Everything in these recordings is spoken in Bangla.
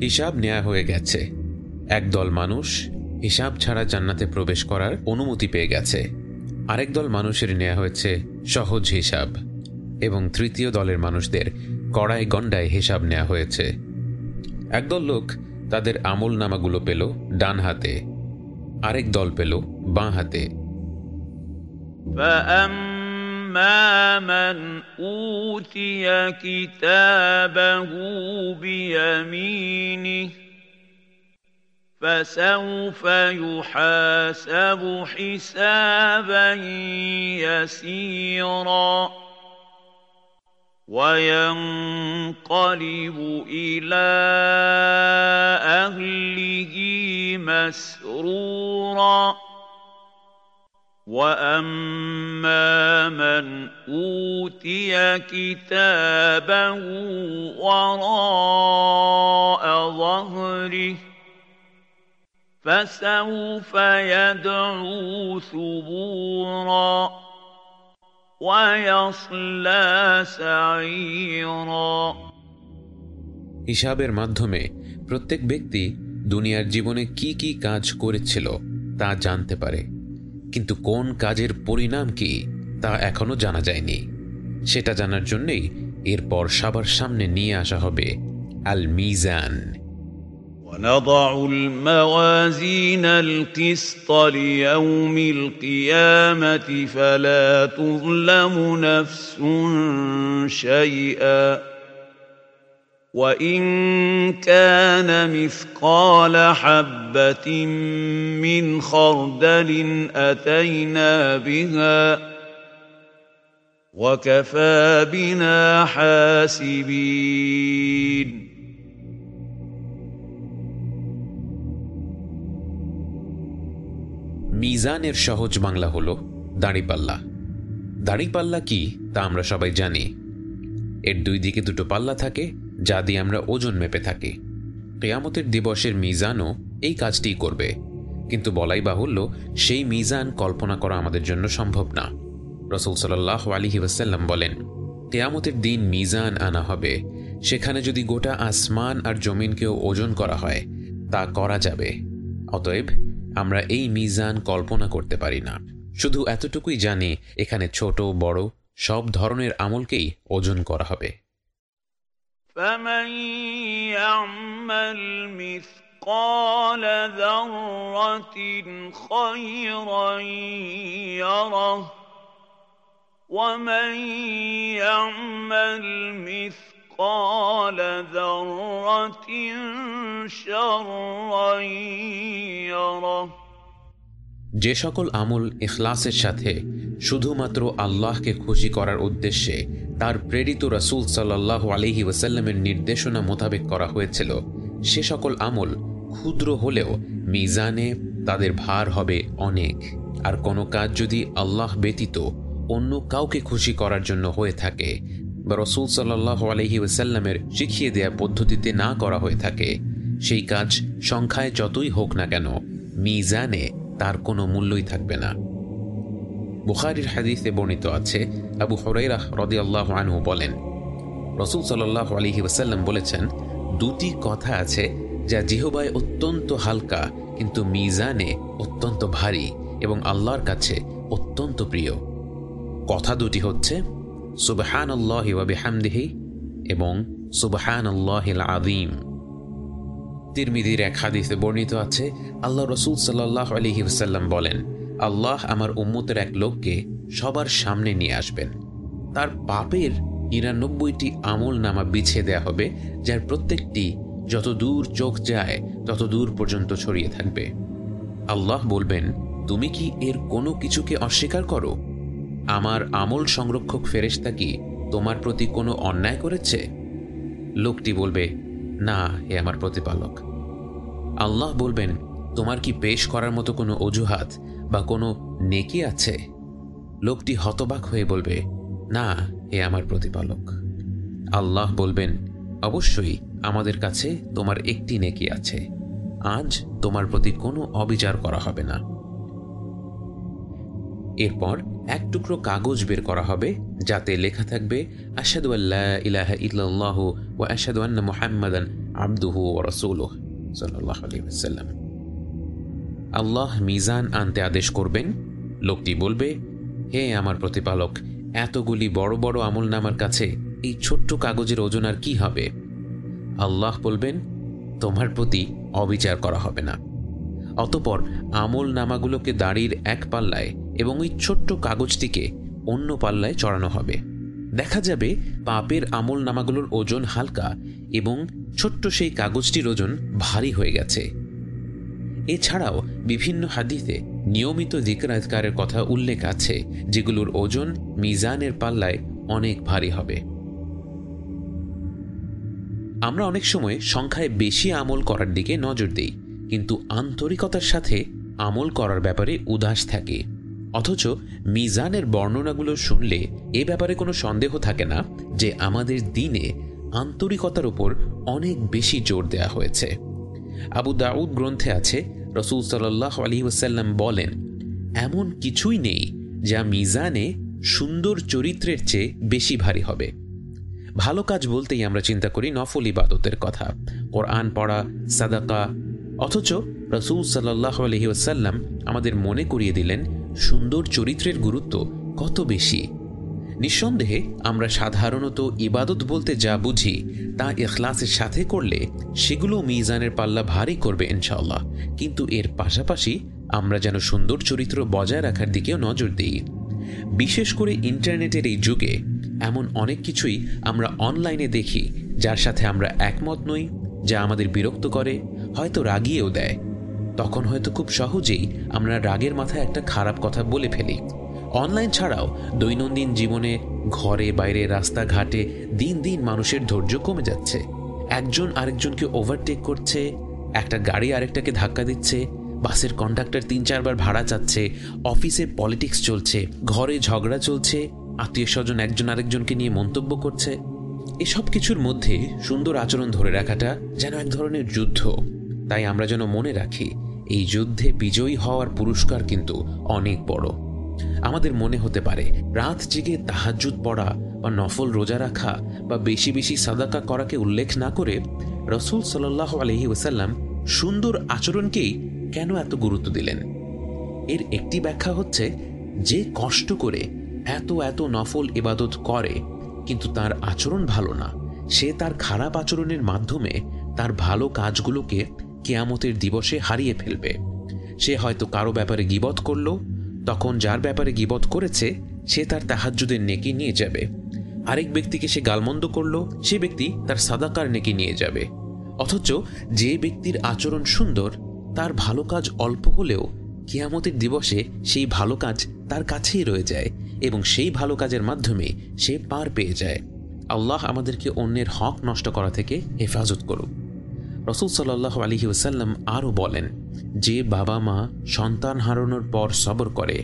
হিসাব নেওয়া হয়ে গেছে একদল মানুষ হিসাব ছাড়া জান্নাতে প্রবেশ করার অনুমতি পেয়ে গেছে আরেক দল মানুষের নেওয়া হয়েছে সহজ হিসাব এবং তৃতীয় দলের মানুষদের কড়াই গণ্ডায় হিসাব নেওয়া হয়েছে একদল লোক তাদের আমল নামাগুলো পেল ডান হাতে আরেক দল পেল বাঁ হাতে فأما من أوتي كتابه بيمينه فسوف يحاسب حسابا يسيرا وينقلب إلى أهله مسرورا واما من اوتي كتابه وراء ظهره فسوف يدعو ثبورا ويصلى سعيرا হিসাবের মাধ্যমে প্রত্যেক ব্যক্তি দুনিয়ার জীবনে কি কি কাজ করেছিল তা জানতে পারে কিন্তু কোন কাজের পরিণাম কি তা এখনো জানা যায়নি সেটা জানার জন্যেই এরপর সবার সামনে নিয়ে আসা হবে আল মিজান ونضع الموازين القسط ليوم القيامة فلا تظلم نفس شيئا وإن كان مثقال حبة من خردل أتينا بها وكفى بنا حاسبين মিজানের সহজ বাংলা হল দাড়িপাল্লা দাড়িপাল্লা কি তা আমরা সবাই জানি এর দুই দিকে দুটো পাল্লা থাকে যা দিয়ে আমরা ওজন মেপে থাকি। কেয়ামতের দিবসের মিজানও এই কাজটিই করবে। কিন্তু বলাই বাহুল্য, সেই মিজান কল্পনা করা আমাদের জন্য সম্ভব না। রসুল সাল্লাহ আলিহি ওয়াসাল্লাম বলেন, কেয়ামতের দিন মিজান আনা হবে। সেখানে যদি গোটা আসমান আর জমিনকেও ওজন করা হয়, তা করা যাবে। অতএব, আমরা এই মিজান কল্পনা করতে পারি না। শুধু এতটুকুই জানি, এখানে ছোট, বড়, সব ধরনের আমলকেই ওজন করা হবে। فمن يعمل مثقال ذرة خيرا يره ومن يعمل مثقال ذرة شرا يره যে সকল আমল ইখলাসের সাথে শুধুমাত্র আল্লাহকে খুশি করার উদ্দেশ্যে তার প্রেরিত রাসুল সাল্লাহ আলহি ওয়াসাল্লামের নির্দেশনা মোতাবেক করা হয়েছিল। সে সকল আমল ক্ষুদ্র হলেও মিজানে তাদের ভার হবে অনেক। আর কোনো কাজ যদি আল্লাহ ব্যতীত অন্য কাউকে খুশি করার জন্য হয়ে থাকে, বা রসুল সাল্লাহ আলহি ওয়াসাল্লামের শিখিয়ে দেয়া পদ্ধতিতে না করা হয়ে থাকে, সেই কাজ সংখ্যায় যতই হোক না কেন, মিজানে তার কোনো মূল্যই থাকবে না। বুখারির হাদিসে বর্ণিত আছে, আবু হরাইরাহ রদি আল্লাহ আনহু বলেন, রসুল সাল্লাহ আলহি ওসাল্লাম বলেছেন, দুটি কথা আছে যা জিহবায় অত্যন্ত হালকা, কিন্তু মিজানে অত্যন্ত ভারী এবং আল্লাহর কাছে অত্যন্ত প্রিয়। কথা দুটি হচ্ছে সুবহান আল্লাহ হামদিহি এবং সুবহান আল্লাহ আদিম তিরমিদির এক হাদিসে বর্ণিত আছে, আল্লাহ রসুল সাল্লাহ আলহি ওসাল্লাম বলেন আল্লাহ আমার উম্মতের এক লোককে সবার সামনে নিয়ে আসবেন। তার পাপের নিরানব্বইটি আমল নামা বিছিয়ে দেয়া হবে, যার প্রত্যেকটি যত দূর চোখ যায়, তত দূর পর্যন্ত ছড়িয়ে থাকবে। আল্লাহ বলবেন, তুমি কি এর কোনো কিছুকে অস্বীকার করো? আমার আমল সংরক্ষক ফেরেস্তা কি তোমার প্রতি কোনো অন্যায় করেছে? লোকটি বলবে, না, হে আমার প্রতিপালক। আল্লাহ বলবেন, তোমার কি পেশ করার মতো কোনো অজুহাত বা কোনো নেকি আছে? লোকটি হতবাক হয়ে বলবে, না, হে আমার প্রতিপালক। আল্লাহ বলবেন, অবশ্যই আমাদের কাছে তোমার একটি নেকি আছে। আজ তোমার প্রতি কোনো অবিচার করা হবে না। এরপর এক টুকরো কাগজ বের করা হবে, যাতে লেখা থাকবে আসাদু আল্লাহ ইলাহা ইল্লাল্লাহ ও আসাদু আন্না মুহাম্মাদান আব্দুহু ও রসুলহ ওসাল্লাম আল্লাহ মিজান আনতে আদেশ করবেন। লোকটি বলবে, হে আমার প্রতিপালক, এতগুলি বড় বড় আমল নামার কাছে এই ছোট্ট কাগজের ওজন আর কি হবে? আল্লাহ বলবেন, তোমার প্রতি অবিচার করা হবে না। অতপর আমল নামাগুলোকে দাড়ির এক পাল্লায় এবং ওই ছোট্ট কাগজটিকে অন্য পাল্লায় চড়ানো হবে। দেখা যাবে পাপের আমল নামাগুলোর ওজন হালকা এবং ছোট্ট সেই কাগজটির ওজন ভারী হয়ে গেছে। এছাড়াও বিভিন্ন হাদিতে নিয়মিত জিকরাজকারের কথা উল্লেখ আছে, যেগুলোর ওজন মিজানের পাল্লায় অনেক ভারী হবে। আমরা অনেক সময় সংখ্যায় বেশি আমল করার দিকে নজর দিই, কিন্তু আন্তরিকতার সাথে আমল করার ব্যাপারে উদাস থাকে। অথচ মিজানের বর্ণনাগুলো শুনলে এ ব্যাপারে কোনো সন্দেহ থাকে না যে আমাদের দিনে আন্তরিকতার উপর অনেক বেশি জোর দেয়া হয়েছে। আবু দাউদ গ্রন্থে আছে, রসুল সাল্লাহ আলী ওসাল্লাম বলেন, এমন কিছুই নেই যা মিজানে সুন্দর চরিত্রের চেয়ে বেশি ভারী হবে। ভালো কাজ বলতেই আমরা চিন্তা করি নফল ইবাদতের কথা, কোরআন পড়া, সাদাকা। অথচ রসুল সাল্লাহ আলহি ওসাল্লাম আমাদের মনে করিয়ে দিলেন, সুন্দর চরিত্রের গুরুত্ব কত বেশি? নিঃসন্দেহে, আমরা সাধারণত ইবাদত বলতে যা বুঝি, তা এখলাসের সাথে করলে সেগুলো মিজানের পাল্লা ভারী করবে ইনশাল্লাহ কিন্তু এর পাশাপাশি আমরা যেন সুন্দর চরিত্র বজায় রাখার দিকেও নজর দিই। বিশেষ করে ইন্টারনেটের এই যুগে এমন অনেক কিছুই আমরা অনলাইনে দেখি, যার সাথে আমরা একমত নই, যা আমাদের বিরক্ত করে, হয়তো রাগিয়েও দেয়। তখন হয়তো খুব সহজেই আমরা রাগের মাথায় একটা খারাপ কথা বলে ফেলি। অনলাইন ছাড়াও দৈনন্দিন জীবনে ঘরে, বাইরে, রাস্তাঘাটে দিন দিন মানুষের ধৈর্য কমে যাচ্ছে। একজন আরেকজনকে ওভারটেক করছে, একটা গাড়ি আরেকটাকে ধাক্কা দিচ্ছে, বাসের কন্ডাক্টর তিন চারবার ভাড়া চাচ্ছে, অফিসে পলিটিক্স চলছে, ঘরে ঝগড়া চলছে, আত্মীয় স্বজন একজন আরেকজনকে নিয়ে মন্তব্য করছে। এসব কিছুর মধ্যে সুন্দর আচরণ ধরে রাখাটা যেন এক ধরনের যুদ্ধ। তাই আমরা যেন মনে রাখি, এই যুদ্ধে বিজয়ী হওয়ার পুরস্কার কিন্তু অনেক বড়। আমাদের মনে হতে পারে, রাত জেগে তাহাজুদ পড়া বা নফল রোজা রাখা বা বেশি বেশি সাদাকা করাকে উল্লেখ না করে রসুল সাল্লাহ আলহি ওসাল্লাম সুন্দর আচরণকেই কেন এত গুরুত্ব দিলেন? এর একটি ব্যাখ্যা হচ্ছে, যে কষ্ট করে এত এত নফল ইবাদত করে, কিন্তু তার আচরণ ভালো না। সে তার খারাপ আচরণের মাধ্যমে তার ভালো কাজগুলোকে কেয়ামতের দিবসে হারিয়ে ফেলবে। সে হয়তো কারও ব্যাপারে গিবত করল তখন যার ব্যাপারে গিবত করেছে, সে তার তাহাজুদের নেকি নিয়ে যাবে। আরেক ব্যক্তিকে সে গালমন্দ করল, সে ব্যক্তি তার সাদাকার নেকি নিয়ে যাবে। অথচ যে ব্যক্তির আচরণ সুন্দর, তার ভালো কাজ অল্প হলেও কিয়ামতের দিবসে সেই ভালো কাজ তার কাছেই রয়ে যায় এবং সেই ভালো কাজের মাধ্যমে সে পার পেয়ে যায়। আল্লাহ আমাদেরকে অন্যের হক নষ্ট করা থেকে হেফাজত করুক। রসুল সাল্লাহ আলহি ওসাল্লাম আরও বলেন যে বাবা মা সন্তান হারানোর পর সবর করে,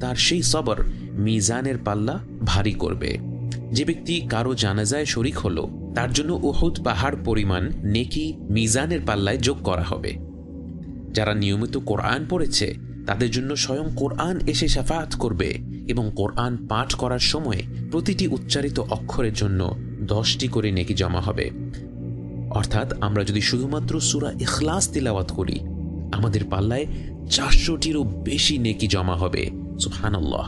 তার সেই সবর মিজানের পাল্লা ভারী করবে। যে ব্যক্তি কারও জানাজায় শরিক হলো, তার জন্য উহুদ পাহাড় পরিমাণ নেকি মিজানের পাল্লায় যোগ করা হবে। যারা নিয়মিত কোরআন পড়েছে, তাদের জন্য স্বয়ং কোরআন এসে সাফাত করবে এবং কোরআন পাঠ করার সময় প্রতিটি উচ্চারিত অক্ষরের জন্য দশটি করে নেকি জমা হবে। অর্থাৎ আমরা যদি শুধুমাত্র সুরা ইখলাস তিলাওয়াত করি আমাদের পাল্লায় চারশোটিরও বেশি নেকি জমা হবে সুহানাল্লাহ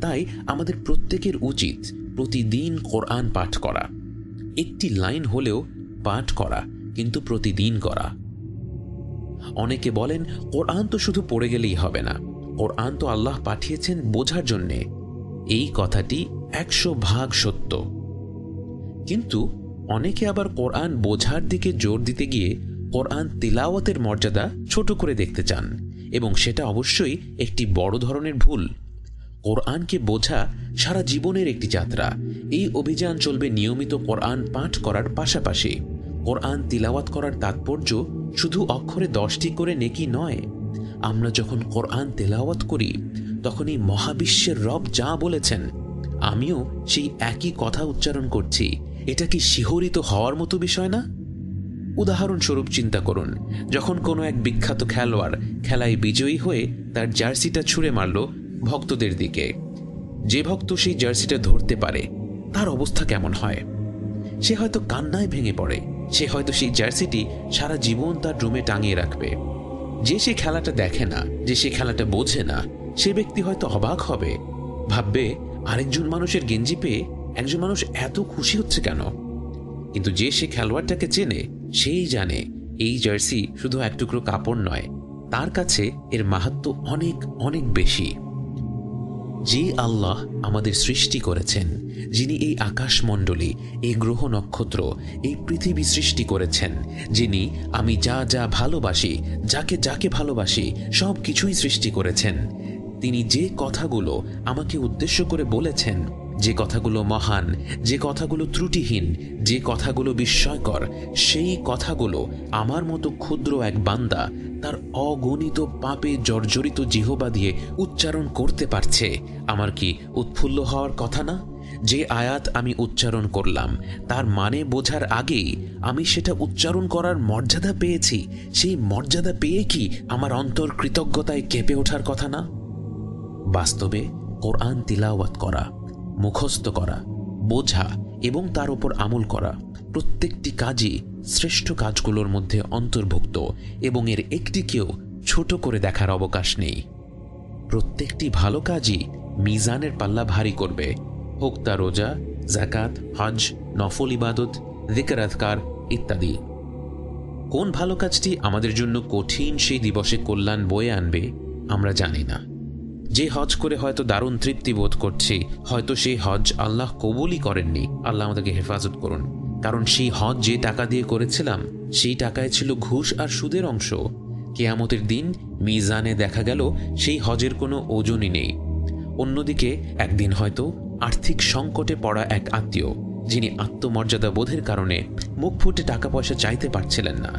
তাই আমাদের প্রত্যেকের উচিত প্রতিদিন কোরআন পাঠ করা। একটি লাইন হলেও পাঠ করা, কিন্তু প্রতিদিন করা। অনেকে বলেন, কোরআন তো শুধু পড়ে গেলেই হবে না। কোরআন তো আল্লাহ পাঠিয়েছেন বোঝার জন্যে। এই কথাটি একশো ভাগ সত্য। কিন্তু অনেকে আবার কোরআন বোঝার দিকে জোর দিতে গিয়ে কোরআন তিলাওয়াতের মর্যাদা ছোট করে দেখতে চান এবং সেটা অবশ্যই একটি বড় ধরনের ভুল। কোরআনকে বোঝা সারা জীবনের একটি যাত্রা। এই অভিযান চলবে নিয়মিত কোরআন পাঠ করার পাশাপাশি। কোরআন তিলাওয়াত করার তাৎপর্য শুধু অক্ষরে দশটি করে নেকি নয়। আমরা যখন কোরআন তেলাওয়াত করি তখন এই মহাবিশ্বের রব যা বলেছেন, আমিও সেই একই কথা উচ্চারণ করছি। এটা কি শিহরিত হওয়ার মতো বিষয় না? উদাহরণস্বরূপ চিন্তা করুন, যখন কোনো এক বিখ্যাত খেলোয়াড় খেলায় বিজয়ী হয়ে তার জার্সিটা ছুঁড়ে মারল ভক্তদের দিকে। যে ভক্ত সেই জার্সিটা ধরতে পারে, তার অবস্থা কেমন হয়? সে হয়তো কান্নায় ভেঙে পড়ে, সে হয়তো সেই জার্সিটি সারা জীবন তার রুমে টাঙিয়ে রাখবে। যে সে খেলাটা দেখে না, যে সে খেলাটা বোঝে না, সে ব্যক্তি হয়তো অবাক হবে। ভাববে, আরেকজন মানুষের গেঞ্জি পেয়ে একজন মানুষ এত খুশি হচ্ছে কেন? কিন্তু যে সে খেলোয়াড়টাকে চেনে সেই জানে এই জার্সি শুধু এক টুকরো কাপড় নয়, তার কাছে এর মাহাত্ম অনেক অনেক বেশি। যে আল্লাহ আমাদের সৃষ্টি করেছেন, যিনি এই আকাশমণ্ডলী, এই গ্রহ নক্ষত্র, এই পৃথিবী সৃষ্টি করেছেন, যিনি আমি যা যা ভালোবাসি, যাকে যাকে ভালোবাসি সব কিছুই সৃষ্টি করেছেন, তিনি যে কথাগুলো আমাকে উদ্দেশ্য করে বলেছেন যে কথাগুলো মহান, যে কথাগুলো ত্রুটিহীন, যে কথাগুলো বিস্ময়কর, সেই কথাগুলো আমার মতো ক্ষুদ্র এক বান্দা তার অগণিত পাপে জর্জরিত জিহবা দিয়ে উচ্চারণ করতে পারছে। আমার কি উৎফুল্ল হওয়ার কথা না? যে আয়াত আমি উচ্চারণ করলাম, তার মানে বোঝার আগেই আমি সেটা উচ্চারণ করার মর্যাদা পেয়েছি। সেই মর্যাদা পেয়ে কি আমার অন্তর কৃতজ্ঞতায় কেঁপে ওঠার কথা না? বাস্তবে কোরআন তিলাওয়াত করা। মুখস্থ করা, বোঝা এবং তার উপর আমল করা। প্রত্যেকটি কাজই শ্রেষ্ঠ কাজগুলোর মধ্যে অন্তর্ভুক্ত এবং এর একটিকেও ছোট করে দেখার অবকাশ নেই। প্রত্যেকটি ভালো কাজই মিজানের পাল্লা ভারী করবে। হোক তা রোজা জাকাত হজ নফল ইবাদত দিকারাতকার ইত্যাদি। কোন ভালো কাজটি আমাদের জন্য কঠিন সেই দিবসে কল্যাণ বয়ে আনবে আমরা জানি না। যে হজ করে হয়তো দারুণ তৃপ্তি বোধ করছি, হয়তো সেই হজ আল্লাহ কবুলই করেননি। আল্লাহ আমাদেরকে হেফাজত করুন। কারণ সেই হজ যে টাকা দিয়ে করেছিলাম, সেই টাকায় ছিল ঘুষ আর সুদের অংশ। কেয়ামতের দিন মিজানে দেখা গেল সেই হজের কোনো ওজনই নেই। অন্যদিকে একদিন হয়তো আর্থিক সংকটে পড়া এক আত্মীয়, যিনি আত্মমর্যাদা বোধের কারণে মুখ ফুটে টাকা পয়সা চাইতে পারছিলেন না।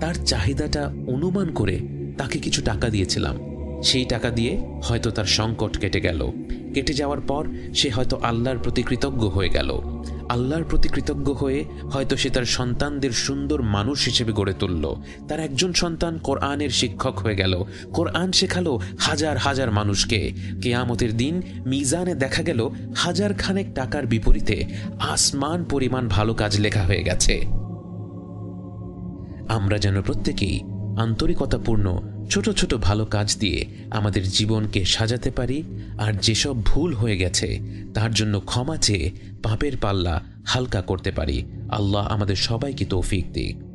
তার চাহিদাটা অনুমান করে তাকে কিছু টাকা দিয়েছিলাম। সেই টাকা দিয়ে হয়তো তার সংকট কেটে গেল। কেটে যাওয়ার পর সে হয়তো আল্লাহর প্রতি কৃতজ্ঞ হয়ে গেল। আল্লাহর প্রতি কৃতজ্ঞ হয়ে হয়তো সে তার সন্তানদের সুন্দর মানুষ হিসেবে গড়ে তুলল। তার একজন সন্তান কোরআনের শিক্ষক হয়ে গেল। কোরআন শেখালো হাজার হাজার মানুষকে। কেয়ামতের দিন মিজানে দেখা গেল হাজার খানেক টাকার বিপরীতে আসমান পরিমাণ ভালো কাজ লেখা হয়ে গেছে। আমরা যেন প্রত্যেকেই আন্তরিকতাপূর্ণ ছোট ছোট ভালো কাজ দিয়ে আমাদের জীবনকে সাজাতে পারি, আর যেসব ভুল হয়ে গেছে, তার জন্য ক্ষমা চেয়ে পাপের পাল্লা হালকা করতে পারি। আল্লাহ আমাদের সবাইকে তৌফিক দিক।